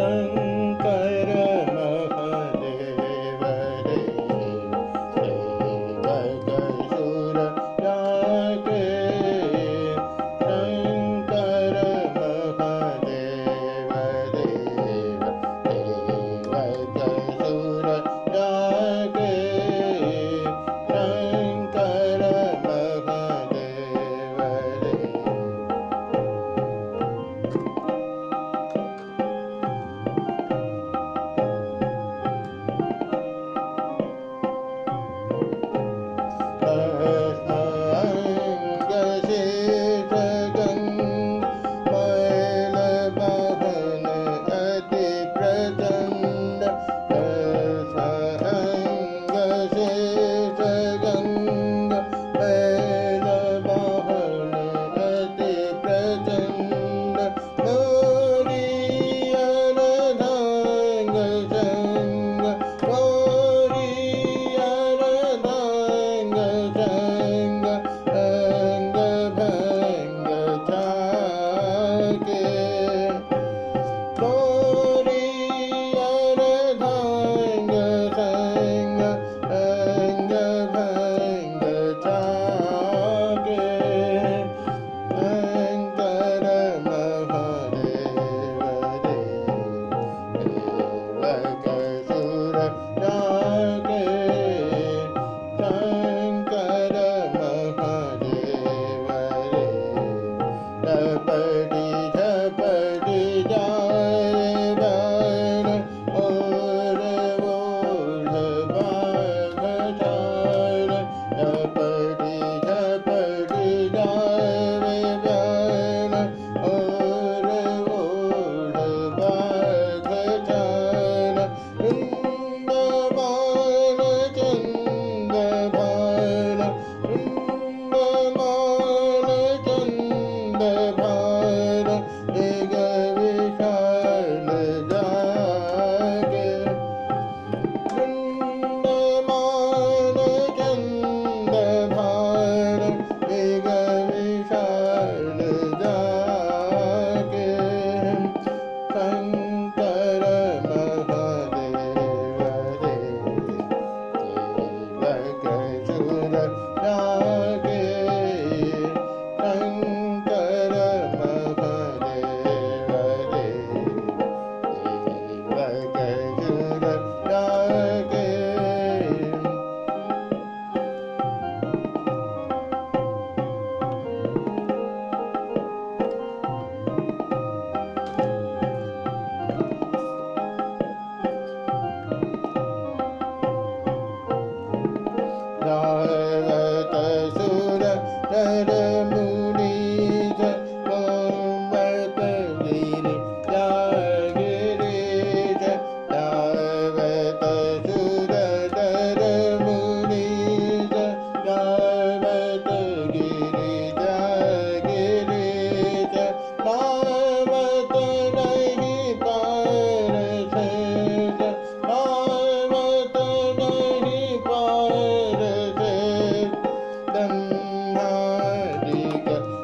ơn da da Thank you.